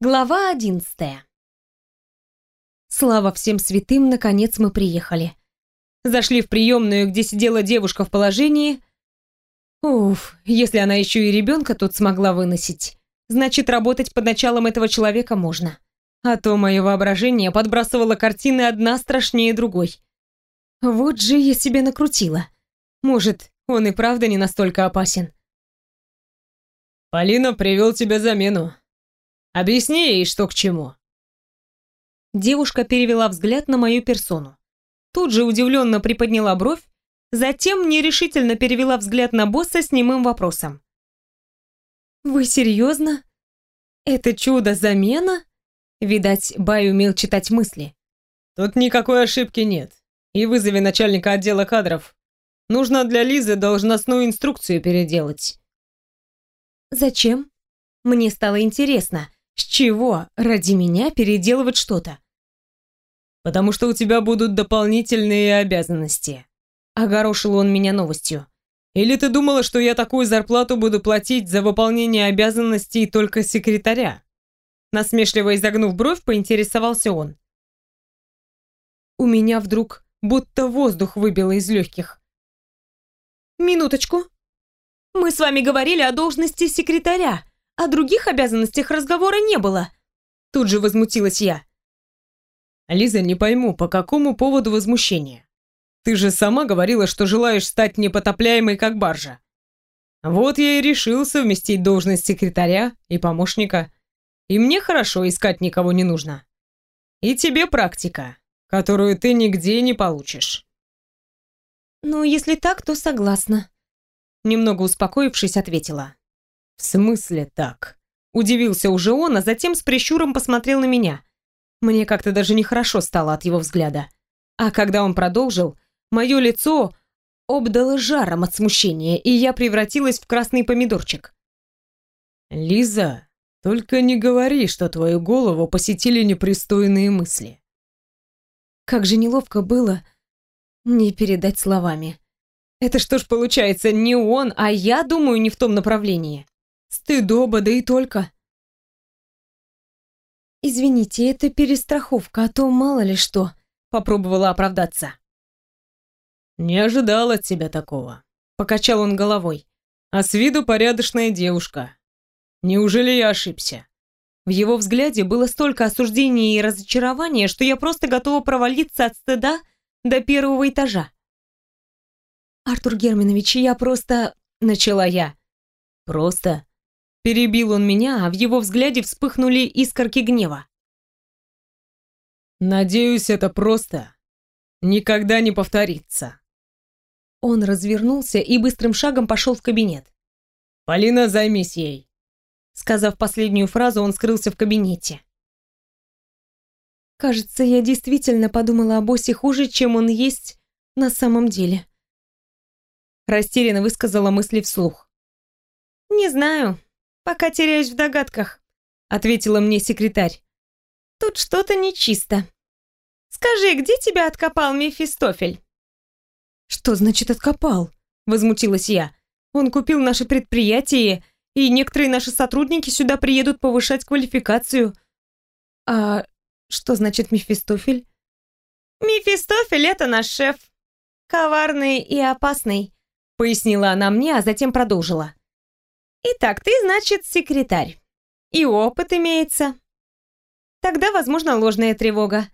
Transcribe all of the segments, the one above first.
Глава одиннадцатая. Слава всем святым, наконец мы приехали. Зашли в приемную, где сидела девушка в положении. Уф, если она еще и ребенка тут смогла выносить, значит, работать под началом этого человека можно. А то мое воображение подбрасывало картины одна страшнее другой. Вот же я себе накрутила. Может, он и правда не настолько опасен. «Полина привел тебе замену», Объясни ей, что к чему». Девушка перевела взгляд на мою персону. Тут же удивленно приподняла бровь, затем нерешительно перевела взгляд на босса с немым вопросом. «Вы серьезно? Это чудо-замена?» Видать, Бай умел читать мысли. «Тут никакой ошибки нет. И вызови начальника отдела кадров. Нужно для Лизы должностную инструкцию переделать». «Зачем?» Мне стало интересно, с чего ради меня переделывать что-то? Потому что у тебя будут дополнительные обязанности. Огорошил он меня новостью. Или ты думала, что я такую зарплату буду платить за выполнение обязанностей только секретаря? Насмешливо изогнув бровь, поинтересовался он. У меня вдруг будто воздух выбило из легких. Минуточку. Мы с вами говорили о должности секретаря. О других обязанностях разговора не было. Тут же возмутилась я. Лиза, не пойму, по какому поводу возмущение? Ты же сама говорила, что желаешь стать непотопляемой, как баржа. Вот я и решил совместить должность секретаря и помощника. И мне хорошо искать никого не нужно. И тебе практика, которую ты нигде не получишь. Ну, если так, то согласна. Немного успокоившись, ответила. «В смысле так?» Удивился уже он, а затем с прищуром посмотрел на меня. Мне как-то даже нехорошо стало от его взгляда. А когда он продолжил, мое лицо обдало жаром от смущения, и я превратилась в красный помидорчик. «Лиза, только не говори, что твою голову посетили непристойные мысли». Как же неловко было не передать словами. Это что ж получается, не он, а я думаю не в том направлении. Стыдоба, да и только. «Извините, это перестраховка, а то мало ли что», — попробовала оправдаться. «Не ожидал от тебя такого», — покачал он головой. «А с виду порядочная девушка. Неужели я ошибся?» В его взгляде было столько осуждения и разочарования, что я просто готова провалиться от стыда до первого этажа. «Артур Германович, я просто...» — начала я. «Просто?» Перебил он меня, а в его взгляде вспыхнули искорки гнева. «Надеюсь, это просто никогда не повторится». Он развернулся и быстрым шагом пошел в кабинет. «Полина, займись ей». Сказав последнюю фразу, он скрылся в кабинете. Кажется, я действительно подумала о боссе хуже, чем он есть на самом деле. Растерянно высказала мысли вслух. «Не знаю, «Пока теряюсь в догадках», — ответила мне секретарь. «Тут что-то нечисто. Скажи, где тебя откопал Мефистофель?» «Что значит откопал?» — возмутилась я. «Он купил наше предприятие, и некоторые наши сотрудники сюда приедут повышать квалификацию». «А что значит Мефистофель?» «Мефистофель — это наш шеф. Коварный и опасный», — пояснила она мне, а затем продолжила. Итак, ты, значит, секретарь. И опыт имеется. Тогда, возможно, ложная тревога.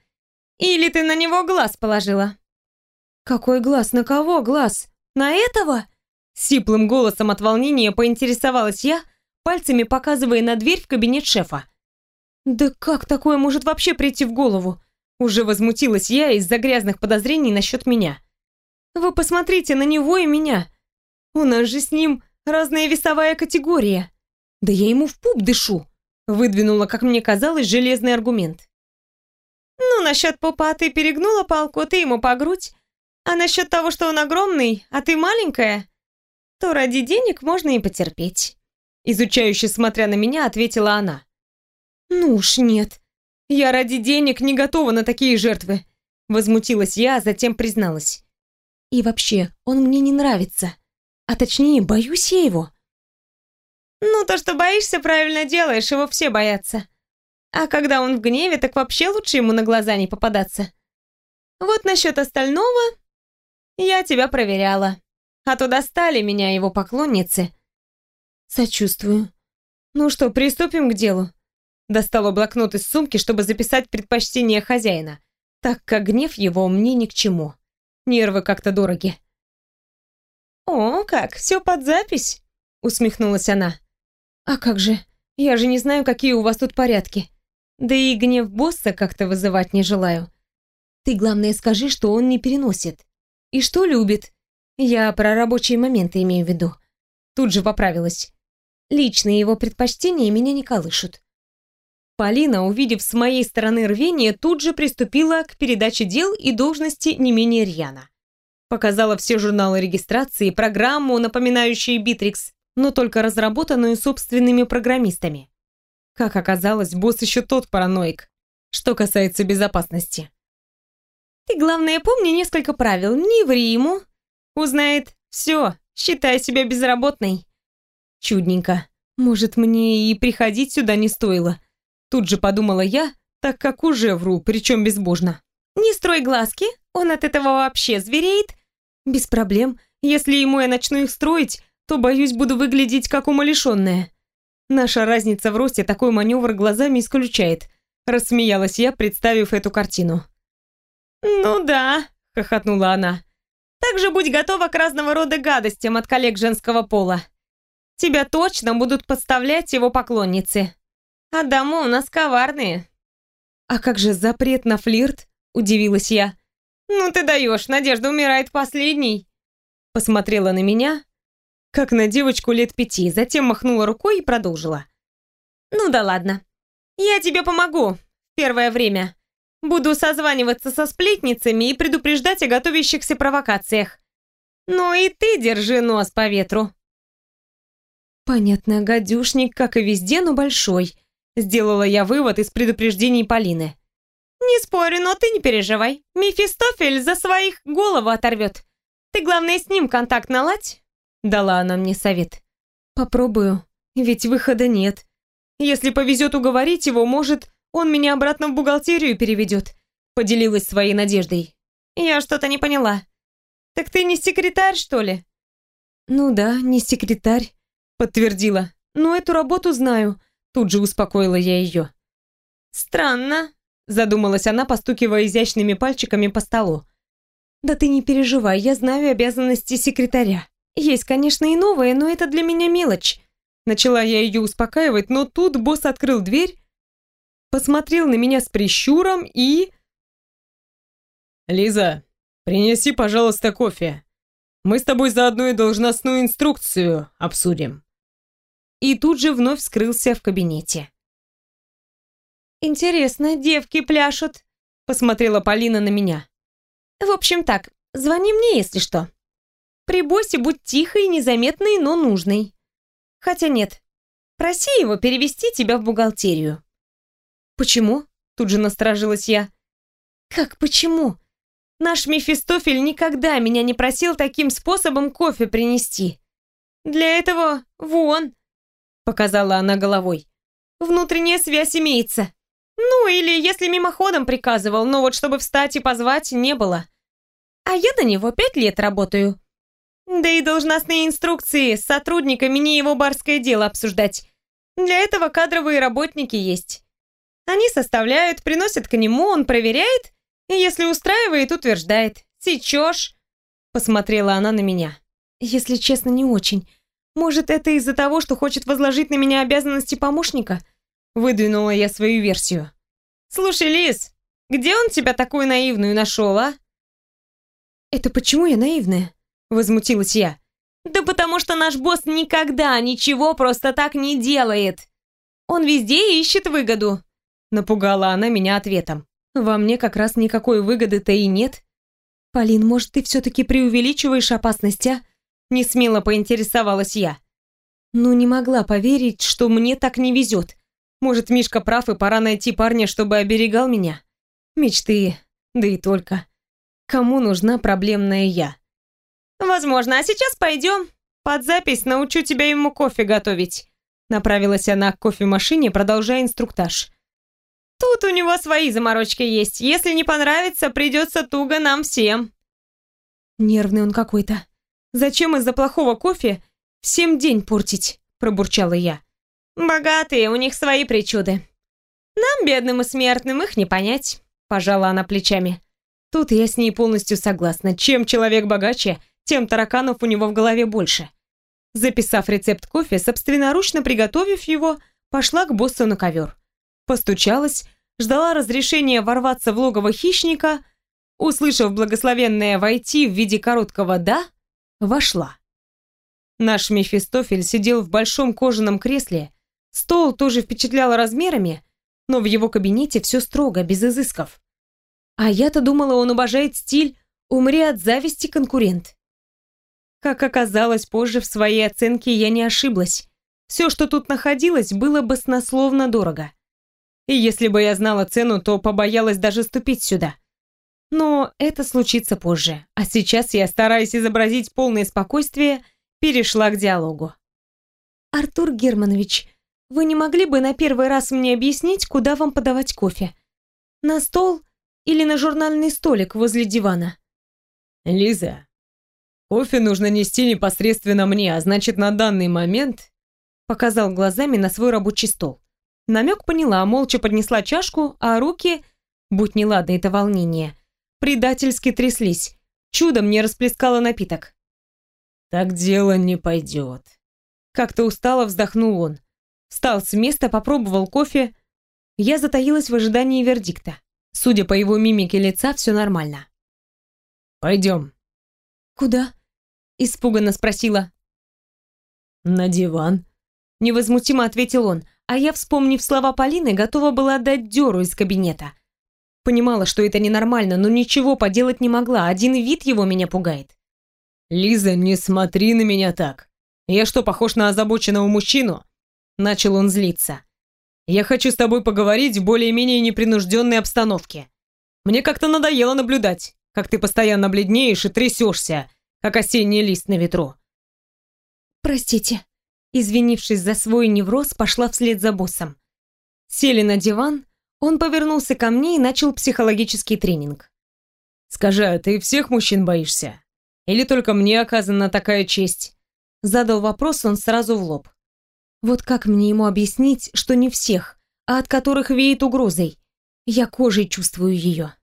Или ты на него глаз положила? Какой глаз? На кого глаз? На этого? Сиплым голосом от волнения поинтересовалась я, пальцами показывая на дверь в кабинет шефа. Да как такое может вообще прийти в голову? Уже возмутилась я из-за грязных подозрений насчет меня. Вы посмотрите на него и меня. У нас же с ним Разная весовая категория. Да я ему в пуп дышу. Выдвинула, как мне казалось, железный аргумент. Ну, насчет пупа ты перегнула палку, ты ему по грудь. А насчет того, что он огромный, а ты маленькая, то ради денег можно и потерпеть. Изучающе смотря на меня, ответила она. Ну уж нет. Я ради денег не готова на такие жертвы. Возмутилась я, а затем призналась. И вообще, он мне не нравится. А точнее, боюсь я его. Ну, то, что боишься, правильно делаешь, его все боятся. А когда он в гневе, так вообще лучше ему на глаза не попадаться. Вот насчет остального я тебя проверяла. А то достали меня его поклонницы. Сочувствую. Ну что, приступим к делу. Достала блокнот из сумки, чтобы записать предпочтение хозяина, так как гнев его мне ни к чему. Нервы как-то дороги. «О, как, все под запись?» — усмехнулась она. «А как же? Я же не знаю, какие у вас тут порядки. Да и гнев босса как-то вызывать не желаю. Ты, главное, скажи, что он не переносит. И что любит. Я про рабочие моменты имею в виду. Тут же поправилась. Личные его предпочтения меня не колышут. Полина, увидев с моей стороны рвение, тут же приступила к передаче дел и должности не менее рьяно. Показала все журналы регистрации, программу, напоминающую Битрикс, но только разработанную собственными программистами. Как оказалось, босс еще тот параноик, что касается безопасности. Ты, главное, помни несколько правил. Не ври ему, Узнает все, считай себя безработной. Чудненько. Может, мне и приходить сюда не стоило. Тут же подумала я, так как уже вру, причем безбожно. Не строй глазки, он от этого вообще звереет. Без проблем. Если ему я начну их строить, то, боюсь, буду выглядеть как умалишенная. Наша разница в росте такой маневр глазами исключает. Рассмеялась я, представив эту картину. «Ну да», — хохотнула она. Также будь готова к разного рода гадостям от коллег женского пола. Тебя точно будут подставлять его поклонницы. А дамы у нас коварные. А как же запрет на флирт? Удивилась я. Ну ты даешь, Надежда умирает последней. Посмотрела на меня, как на девочку лет пяти, затем махнула рукой и продолжила. Ну да ладно. Я тебе помогу. Первое время. Буду созваниваться со сплетницами и предупреждать о готовящихся провокациях. Ну и ты держи нос по ветру. Понятно, гадюшник, как и везде, но большой. Сделала я вывод из предупреждений Полины. Не спорю, но ты не переживай. Мефистофель за своих голову оторвет. Ты, главное, с ним контакт наладь. Дала она мне совет. Попробую, ведь выхода нет. Если повезет уговорить его, может, он меня обратно в бухгалтерию переведет», — поделилась своей надеждой. «Я что-то не поняла. Так ты не секретарь, что ли?» «Ну да, не секретарь», — подтвердила. «Но эту работу знаю», — тут же успокоила я ее. «Странно», — задумалась она, постукивая изящными пальчиками по столу. «Да ты не переживай, я знаю обязанности секретаря. Есть, конечно, и новые, но это для меня мелочь». Начала я ее успокаивать, но тут босс открыл дверь, посмотрел на меня с прищуром и... «Лиза, принеси, пожалуйста, кофе. Мы с тобой заодно и должностную инструкцию обсудим». И тут же вновь скрылся в кабинете. «Интересно, девки пляшут», — посмотрела Полина на меня. «В общем так, звони мне, если что. При боссе будь тихой, незаметной, но нужной. Хотя нет, проси его перевести тебя в бухгалтерию. «Почему?» — тут же насторожилась я. «Как почему? Наш Мефистофель никогда меня не просил таким способом кофе принести. Для этого вон!» — показала она головой. «Внутренняя связь имеется. Ну, или если мимоходом приказывал, но вот чтобы встать и позвать, не было. А я на него пять лет работаю. Да и должностные инструкции с сотрудниками не его барское дело обсуждать. Для этого кадровые работники есть. Они составляют, приносят к нему, он проверяет, и если устраивает, утверждает. Сечешь?» Посмотрела она на меня. «Если честно, не очень. Может, это из-за того, что хочет возложить на меня обязанности помощника?» Выдвинула я свою версию. «Слушай, Лис, где он тебя такую наивную нашел, а?» «Это почему я наивная?» Возмутилась я. «Да потому что наш босс никогда ничего просто так не делает. Он везде ищет выгоду. Напугала она меня ответом. Во мне как раз никакой выгоды-то и нет. Полин, может, ты все-таки преувеличиваешь опасность, а? Не смело поинтересовалась я. Ну, не могла поверить, что мне так не везет. Может, Мишка прав, и пора найти парня, чтобы оберегал меня. Мечты, да и только. Кому нужна проблемная я? Возможно, а сейчас пойдем. Под запись научу тебя ему кофе готовить. Направилась она к кофемашине, продолжая инструктаж. Тут у него свои заморочки есть. Если не понравится, придется туго нам всем. Нервный он какой-то. Зачем из-за плохого кофе всем день портить? Пробурчала я. Богатые, у них свои причуды. Нам, бедным и смертным, их не понять. Пожала она плечами. Тут я с ней полностью согласна. Чем человек богаче, тем тараканов у него в голове больше. Записав рецепт кофе, собственноручно приготовив его, пошла к боссу на ковер. Постучалась, ждала разрешения ворваться в логово хищника, услышав благословенное «войти» в виде короткого «да», вошла. Наш Мефистофель сидел в большом кожаном кресле, стол тоже впечатлял размерами, но в его кабинете все строго, без изысков. А я-то думала, он обожает стиль «умри от зависти, конкурент». Как оказалось, позже в своей оценке я не ошиблась. Все, что тут находилось, было баснословно дорого. И если бы я знала цену, то побоялась даже ступить сюда. Но это случится позже. А сейчас я, стараясь изобразить полное спокойствие, перешла к диалогу. «Артур Германович, вы не могли бы на первый раз мне объяснить, куда вам подавать кофе? На стол или на журнальный столик возле дивана?» «Лиза, кофе нужно нести непосредственно мне, а значит, на данный момент...» Показал глазами на свой рабочий стол. Намек поняла, молча поднесла чашку, а руки, будь неладно это волнение, предательски тряслись. Чудом не расплескала напиток. «Так дело не пойдет». Как-то устало вздохнул он. Встал с места, попробовал кофе. Я затаилась в ожидании вердикта. Судя по его мимике лица, все нормально. «Пойдем». «Куда?» Испуганно спросила. «На диван», — невозмутимо ответил он, а я, вспомнив слова Полины, готова была отдать дёру из кабинета. Понимала, что это ненормально, но ничего поделать не могла, один вид его меня пугает. «Лиза, не смотри на меня так. Я что, похож на озабоченного мужчину?» Начал он злиться. «Я хочу с тобой поговорить в более-менее непринужденной обстановке. Мне как-то надоело наблюдать, как ты постоянно бледнеешь и трясешься, как осенний лист на ветру». «Простите», Извинившись за свой невроз, пошла вслед за боссом. Сели на диван, он повернулся ко мне и начал психологический тренинг. «Скажи, а ты всех мужчин боишься? Или только мне оказана такая честь?» Задал вопрос он сразу в лоб. Вот как мне ему объяснить, что не всех, а от которых веет угрозой? Я кожей чувствую ее.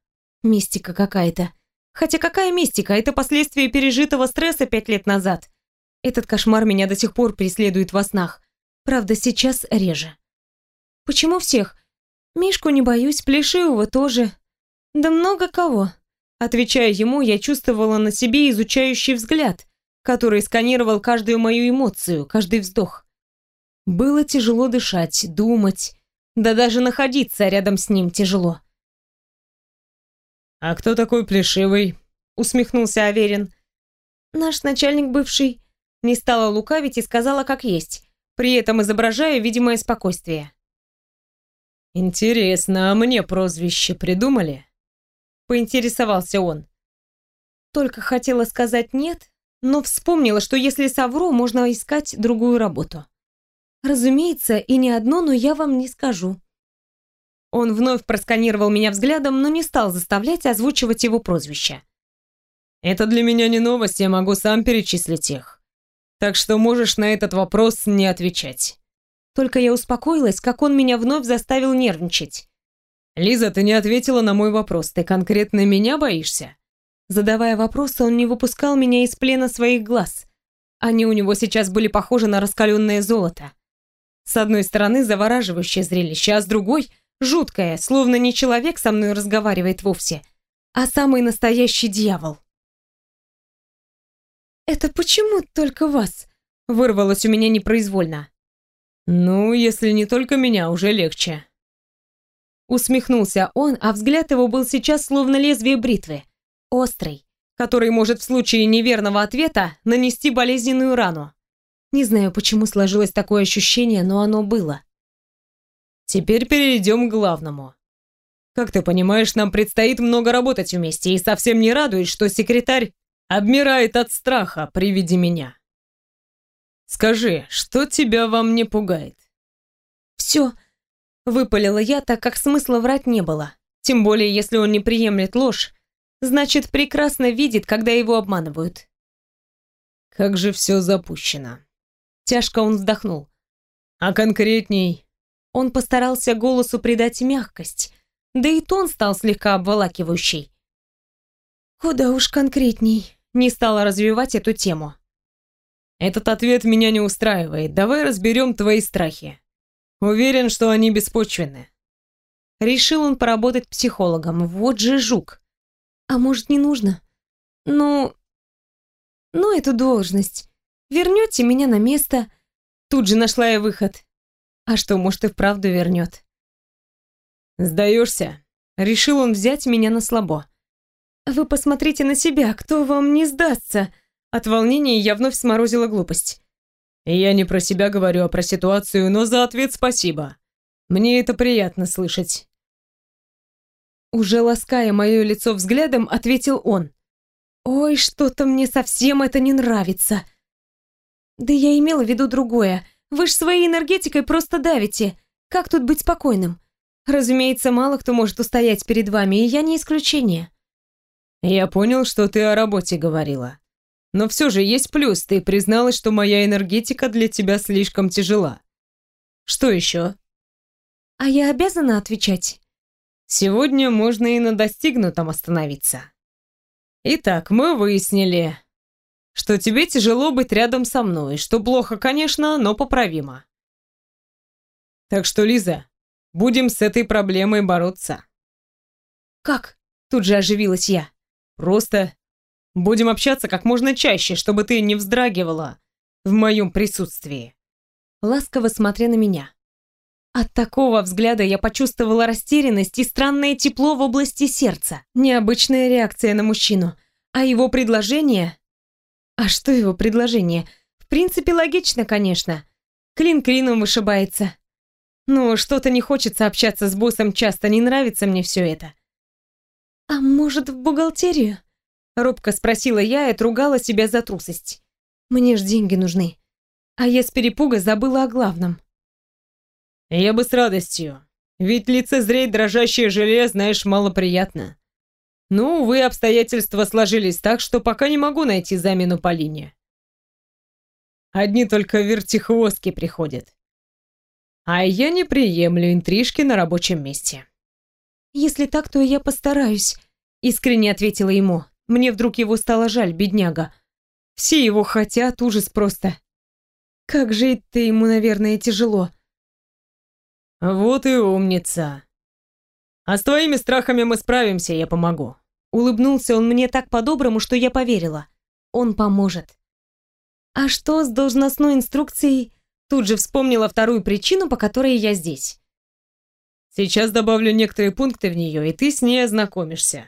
Мистика какая-то. Хотя какая мистика? Это последствия пережитого стресса пять лет назад. Этот кошмар меня до сих пор преследует во снах. Правда, сейчас реже. Почему всех? Мишку не боюсь, Плешивого тоже. Да много кого. Отвечая ему, я чувствовала на себе изучающий взгляд, который сканировал каждую мою эмоцию, каждый вздох. Было тяжело дышать, думать, да даже находиться рядом с ним тяжело. «А кто такой Плешивый?» — усмехнулся Аверин. «Наш начальник бывший. Не стала лукавить и сказала как есть, при этом изображая видимое спокойствие. «Интересно, а мне прозвище придумали?» Поинтересовался он. Только хотела сказать «нет», но вспомнила, что если совру, можно искать другую работу. Разумеется, и не одно, но я вам не скажу. Он вновь просканировал меня взглядом, но не стал заставлять озвучивать его прозвище. «Это для меня не новость, я могу сам перечислить их. Так что можешь на этот вопрос не отвечать. Только я успокоилась, как он меня вновь заставил нервничать. Лиза, ты не ответила на мой вопрос. Ты конкретно меня боишься? Задавая вопросы, он не выпускал меня из плена своих глаз. Они у него сейчас были похожи на раскаленное золото. С одной стороны, завораживающее зрелище, а с другой — жуткое, словно не человек со мной разговаривает вовсе, а самый настоящий дьявол. «Это почему только вас?» Вырвалось у меня непроизвольно. «Ну, если не только меня, уже легче». Усмехнулся он, а взгляд его был сейчас словно лезвие бритвы. Острый, который может в случае неверного ответа нанести болезненную рану. Не знаю, почему сложилось такое ощущение, но оно было. Теперь перейдем к главному. Как ты понимаешь, нам предстоит много работать вместе, и совсем не радует, что секретарь обмирает от страха при виде меня. Скажи, что тебя во мне пугает? Все. Выпалила я, так как смысла врать не было. Тем более, если он не приемлет ложь, значит, прекрасно видит, когда его обманывают. Как же все запущено. Тяжко он вздохнул. А конкретней? Он постарался голосу придать мягкость, да и тон стал слегка обволакивающий. Куда уж конкретней, не стала развивать эту тему. Этот ответ меня не устраивает. Давай разберем твои страхи. Уверен, что они беспочвенны. Решил он поработать психологом. Вот же жук. А может, не нужно? Ну... Ну, эту должность. Вернете меня на место. Тут же нашла я выход. А что, может, и вправду вернет. Сдаешься? Решил он взять меня на слабо. Вы посмотрите на себя, кто вам не сдастся? От волнения я вновь сморозила глупость. Я не про себя говорю, а про ситуацию, но за ответ спасибо. Мне это приятно слышать. Уже лаская мое лицо взглядом, ответил он. Ой, что-то мне совсем это не нравится. Да я имела в виду другое. Вы ж своей энергетикой просто давите. Как тут быть спокойным? Разумеется, мало кто может устоять перед вами, и я не исключение. Я понял, что ты о работе говорила. Но все же есть плюс, ты призналась, что моя энергетика для тебя слишком тяжела. Что еще? А я обязана отвечать? Сегодня можно и на достигнутом остановиться. Итак, мы выяснили, что тебе тяжело быть рядом со мной, что плохо, конечно, но поправимо. Так что, Лиза, будем с этой проблемой бороться. Как? Тут же оживилась я. Просто Будем общаться как можно чаще, чтобы ты не вздрагивала в моем присутствии. Ласково смотря на меня. От такого взгляда я почувствовала растерянность и странное тепло в области сердца. Необычная реакция на мужчину. А его предложение... А что его предложение? В принципе, логично, конечно. Клин клином вышибается. Но что-то не хочется общаться с боссом часто, не нравится мне все это. А может, в бухгалтерию? Робко спросила я и отругала себя за трусость. Мне ж деньги нужны. А я с перепуга забыла о главном. Я бы с радостью. Ведь лицезреть дрожащее желе, знаешь, малоприятно. Ну, увы, обстоятельства сложились так, что пока не могу найти замену Полине. Одни только вертихвостки приходят. А я не приемлю интрижки на рабочем месте. «Если так, то я постараюсь», — искренне ответила ему. Мне вдруг его стало жаль, бедняга. Все его хотят, ужас просто. Как жить-то ему, наверное, тяжело. Вот и умница. А с твоими страхами мы справимся, я помогу. Улыбнулся он мне так по-доброму, что я поверила. Он поможет. А что с должностной инструкцией? Тут же вспомнила вторую причину, по которой я здесь. Сейчас добавлю некоторые пункты в нее, и ты с ней ознакомишься.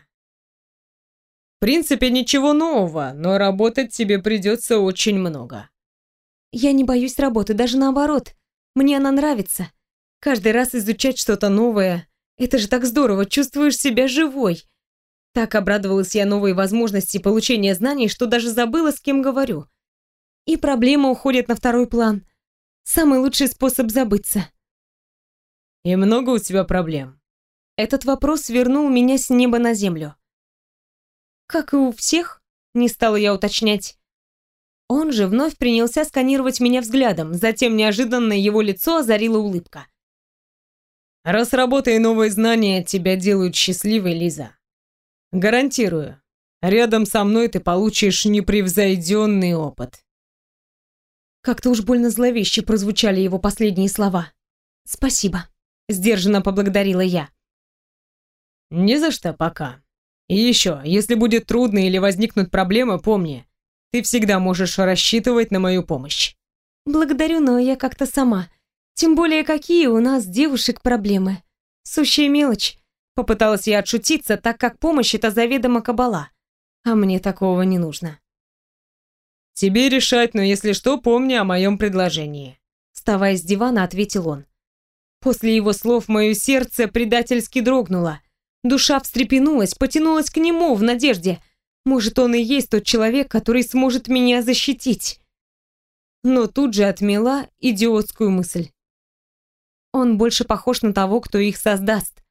В принципе, ничего нового, но работать тебе придется очень много. Я не боюсь работы, даже наоборот. Мне она нравится. Каждый раз изучать что-то новое. Это же так здорово, чувствуешь себя живой. Так обрадовалась я новой возможности получения знаний, что даже забыла, с кем говорю. И проблема уходит на второй план. Самый лучший способ забыться. И много у тебя проблем? Этот вопрос вернул меня с неба на землю. Как и у всех, не стала я уточнять. Он же вновь принялся сканировать меня взглядом, затем неожиданно его лицо озарила улыбка. «Раз работа и новые знания тебя делают счастливой, Лиза, гарантирую, рядом со мной ты получишь непревзойденный опыт». Как-то уж больно зловеще прозвучали его последние слова. «Спасибо», — сдержанно поблагодарила я. «Не за что пока», и еще, если будет трудно или возникнут проблемы, помни, ты всегда можешь рассчитывать на мою помощь. Благодарю, но я как-то сама. Тем более, какие у нас, девушек, проблемы. Сущая мелочь. Попыталась я отшутиться, так как помощь это заведомо кабала. А мне такого не нужно. Тебе решать, но если что, помни о моем предложении. Вставая с дивана, ответил он. После его слов мое сердце предательски дрогнуло. Душа встрепенулась, потянулась к нему в надежде. Может, он и есть тот человек, который сможет меня защитить. Но тут же отмела идиотскую мысль. Он больше похож на того, кто их создаст.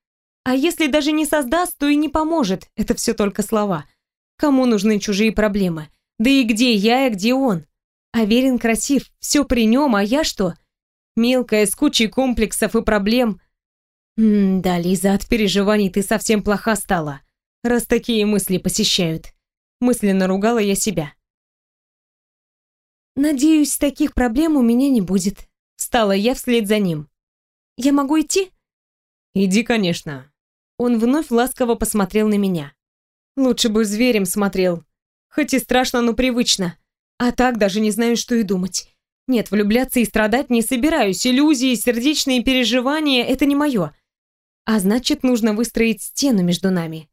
А если даже не создаст, то и не поможет. Это все только слова. Кому нужны чужие проблемы? Да и где я, и где он? Аверин красив, все при нем, а я что? Мелкая, с кучей комплексов и проблем. М да, Лиза, от переживаний ты совсем плоха стала, раз такие мысли посещают. Мысленно ругала я себя. Надеюсь, таких проблем у меня не будет. Встала я вслед за ним. Я могу идти? Иди, конечно. Он вновь ласково посмотрел на меня. Лучше бы зверем смотрел. Хоть и страшно, но привычно. А так даже не знаю, что и думать. Нет, влюбляться и страдать не собираюсь. Иллюзии, сердечные переживания — это не мое. А значит, нужно выстроить стену между нами.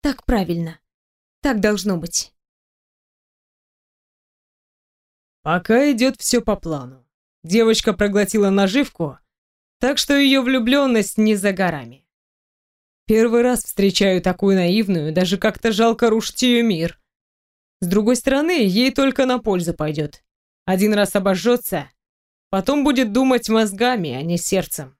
Так правильно. Так должно быть. Пока идет все по плану. Девочка проглотила наживку, так что ее влюбленность не за горами. Первый раз встречаю такую наивную, даже как-то жалко рушить ее мир. С другой стороны, ей только на пользу пойдет. Один раз обожжется, потом будет думать мозгами, а не сердцем.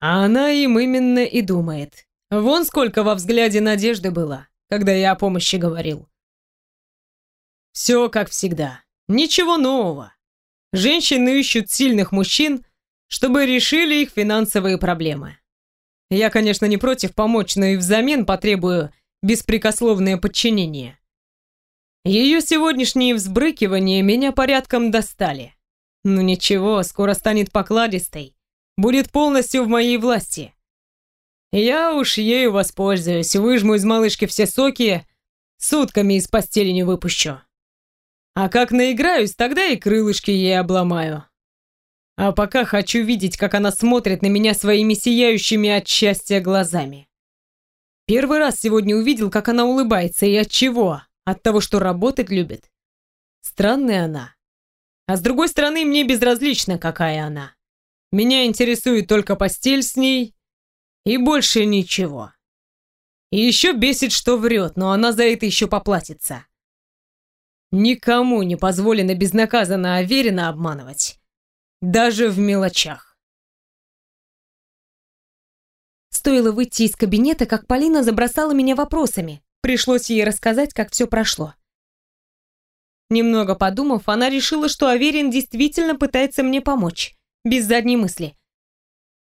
А она им именно и думает. Вон сколько во взгляде надежды было, когда я о помощи говорил. Все как всегда. Ничего нового. Женщины ищут сильных мужчин, чтобы решили их финансовые проблемы. Я, конечно, не против помочь, но и взамен потребую беспрекословное подчинение. Ее сегодняшние взбрыкивания меня порядком достали. Ну ничего, скоро станет покладистой. Будет полностью в моей власти. Я уж ею воспользуюсь, выжму из малышки все соки, сутками из постели не выпущу. А как наиграюсь, тогда и крылышки ей обломаю. А пока хочу видеть, как она смотрит на меня своими сияющими от счастья глазами. Первый раз сегодня увидел, как она улыбается, и от чего? От того, что работать любит. Странная она. А с другой стороны, мне безразлично, какая она. Меня интересует только постель с ней и больше ничего. И еще бесит, что врет, но она за это еще поплатится. Никому не позволено безнаказанно Аверина обманывать. Даже в мелочах. Стоило выйти из кабинета, как Полина забросала меня вопросами. Пришлось ей рассказать, как все прошло. Немного подумав, она решила, что Аверин действительно пытается мне помочь, без задней мысли.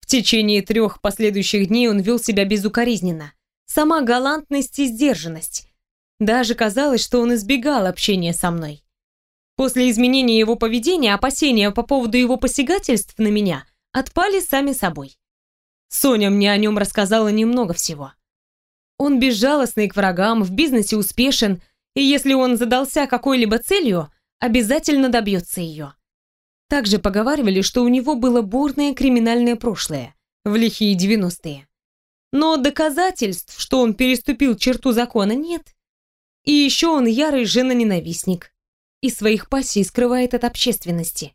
В течение трех последующих дней он вел себя безукоризненно. Сама галантность и сдержанность. Даже казалось, что он избегал общения со мной. После изменения его поведения опасения по поводу его посягательств на меня отпали сами собой. Соня мне о нем рассказала немного всего. Он безжалостный к врагам, в бизнесе успешен, и если он задался какой-либо целью, обязательно добьется ее. Также поговаривали, что у него было бурное криминальное прошлое, в лихие девяностые. Но доказательств, что он переступил черту закона, нет. И еще он ярый женоненавистник. И своих пассий скрывает от общественности.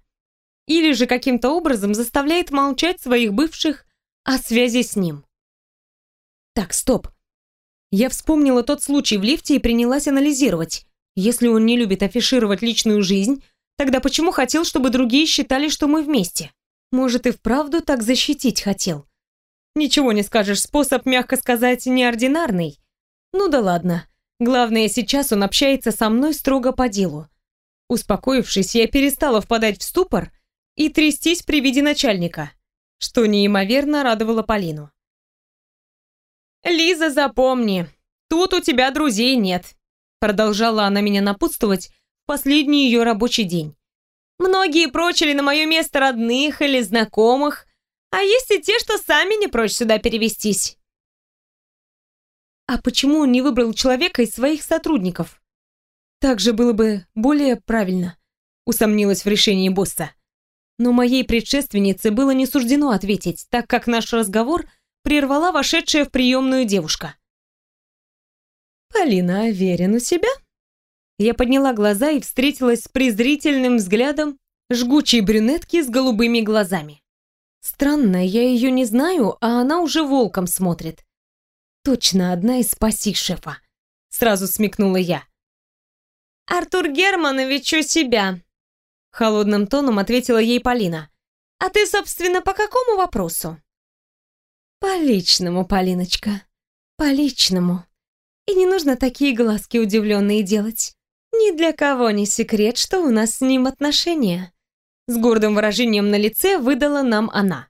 Или же каким-то образом заставляет молчать своих бывших о связи с ним. Так, стоп. Я вспомнила тот случай в лифте и принялась анализировать. Если он не любит афишировать личную жизнь, тогда почему хотел, чтобы другие считали, что мы вместе? Может, и вправду так защитить хотел? Ничего не скажешь, способ, мягко сказать, неординарный. Ну да ладно. Главное, сейчас он общается со мной строго по делу. Успокоившись, я перестала впадать в ступор и трястись при виде начальника что неимоверно радовало Полину. «Лиза, запомни, тут у тебя друзей нет», продолжала она меня напутствовать в последний ее рабочий день. «Многие прочили на мое место родных или знакомых, а есть и те, что сами не прочь сюда перевестись». А почему он не выбрал человека из своих сотрудников? Так же было бы более правильно, усомнилась в решении босса. Но моей предшественнице было не суждено ответить, так как наш разговор прервала вошедшая в приемную девушка. «Полина уверен у себя?» Я подняла глаза и встретилась с презрительным взглядом жгучей брюнетки с голубыми глазами. Странно, я ее не знаю, а она уже волком смотрит. Точно одна из спаси шефа. Сразу смекнула я. «Артур Германович у себя», Холодным тоном ответила ей Полина. А ты, собственно, по какому вопросу? По личному, Полиночка. По личному. И не нужно такие глазки удивленные делать. Ни для кого не секрет, что у нас с ним отношения. С гордым выражением на лице выдала нам она.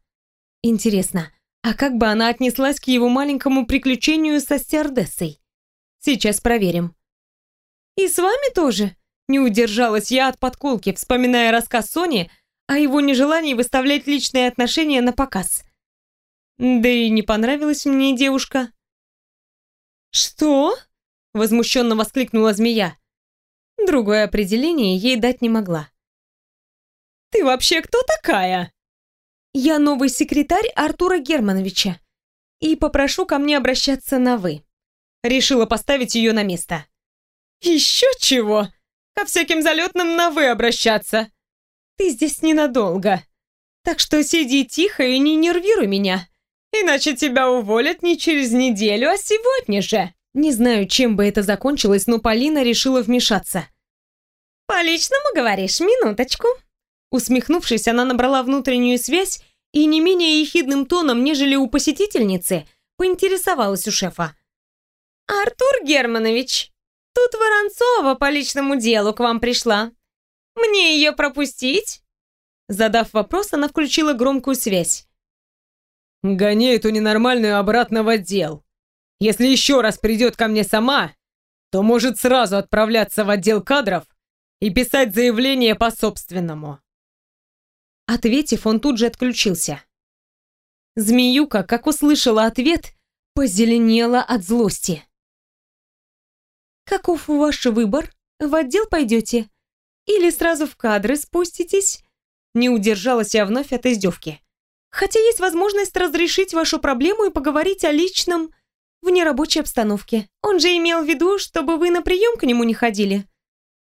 Интересно, а как бы она отнеслась к его маленькому приключению со стюардессой? Сейчас проверим. И с вами тоже? Не удержалась я от подколки, вспоминая рассказ Сони о его нежелании выставлять личные отношения на показ. Да и не понравилась мне девушка. «Что?» — возмущенно воскликнула змея. Другое определение ей дать не могла. «Ты вообще кто такая?» «Я новый секретарь Артура Германовича и попрошу ко мне обращаться на «вы». Решила поставить ее на место. «Еще чего? Ко всяким залетным на «вы» обращаться. Ты здесь ненадолго. Так что сиди тихо и не нервируй меня, иначе тебя уволят не через неделю, а сегодня же». Не знаю, чем бы это закончилось, но Полина решила вмешаться. «По личному, говоришь, минуточку». Усмехнувшись, она набрала внутреннюю связь и не менее ехидным тоном, нежели у посетительницы, поинтересовалась у шефа. «Артур Германович, Тут Воронцова по личному делу к вам пришла. Мне ее пропустить?» Задав вопрос, она включила громкую связь. «Гони эту ненормальную обратно в отдел. Если еще раз придет ко мне сама, то может сразу отправляться в отдел кадров и писать заявление по собственному». Ответив, он тут же отключился. Змеюка, как услышала ответ, позеленела от злости. Каков ваш выбор? В отдел пойдете? Или сразу в кадры спуститесь?» Не удержалась я вновь от издевки. «Хотя есть возможность разрешить вашу проблему и поговорить о личном в нерабочей обстановке. Он же имел в виду, чтобы вы на прием к нему не ходили.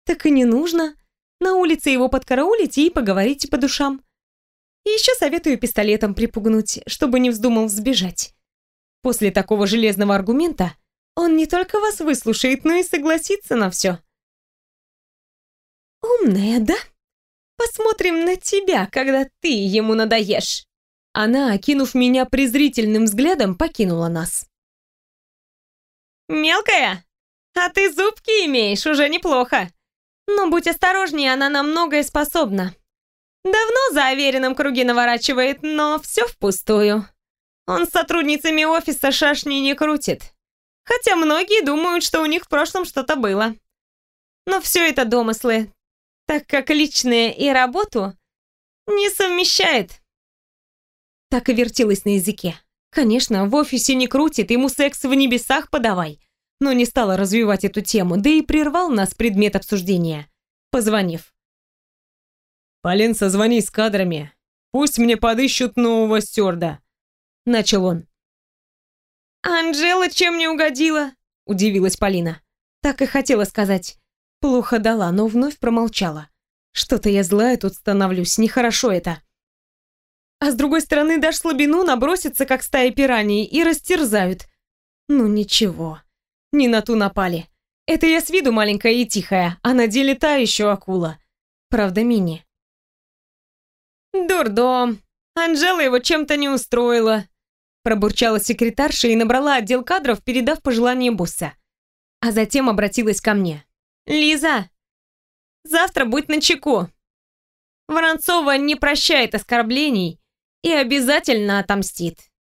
Так и не нужно. На улице его подкараулите и поговорите по душам. И еще советую пистолетом припугнуть, чтобы не вздумал сбежать». После такого железного аргумента он не только вас выслушает, но и согласится на все. Умная, да? Посмотрим на тебя, когда ты ему надоешь. Она, окинув меня презрительным взглядом, покинула нас. «Мелкая, а ты зубки имеешь, уже неплохо. Но будь осторожнее, она на многое способна. Давно за Аверином круги наворачивает, но все впустую. Он с сотрудницами офиса шашни не крутит. Хотя многие думают, что у них в прошлом что-то было. Но все это домыслы, так как личное и работу не совмещает. Так и вертелась на языке. Конечно, в офисе не крутит, ему секс в небесах подавай. Но не стала развивать эту тему, да и прервал нас предмет обсуждения, позвонив. «Полин, созвони с кадрами. Пусть мне подыщут нового стюарда», — начал он. «Анжела чем не угодила?» – удивилась Полина. Так и хотела сказать. Плохо дала, но вновь промолчала. Что-то я злая тут становлюсь, нехорошо это. А с другой стороны, дашь слабину, набросятся, как стая пираний, и растерзают. Ну ничего, не на ту напали. Это я с виду маленькая и тихая, а на деле та еще акула. Правда, мини. Дурдом. Анжела его чем-то не устроила. Пробурчала секретарша и набрала отдел кадров, передав пожелание босса. А затем обратилась ко мне. «Лиза, завтра будь начеку. Воронцова не прощает оскорблений и обязательно отомстит».